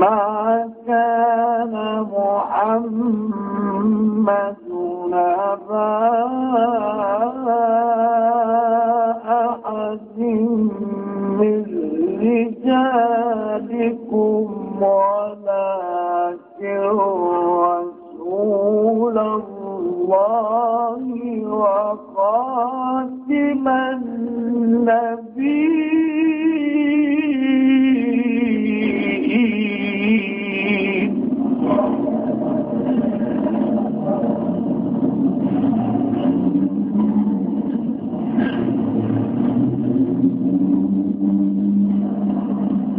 ما كان محمد نبا أحد من رجالكم ولكن رسول الله وخاتم النبيين.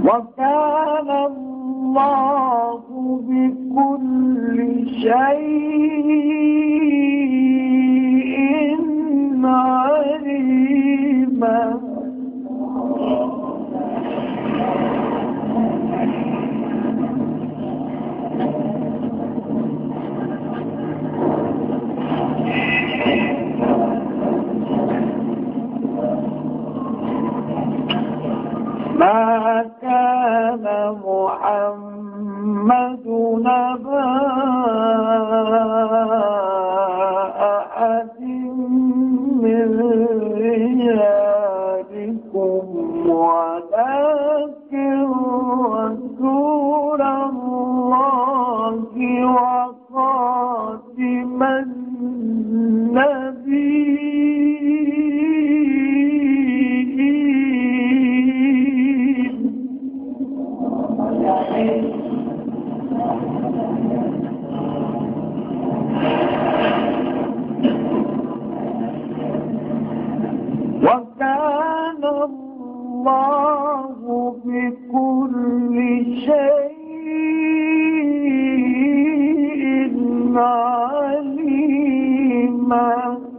وكان الله بكل شيء ما كان محمد نبا أحد من رجالكم ولكن رسول الله وخاتم وكان الله بكل شيء عليما.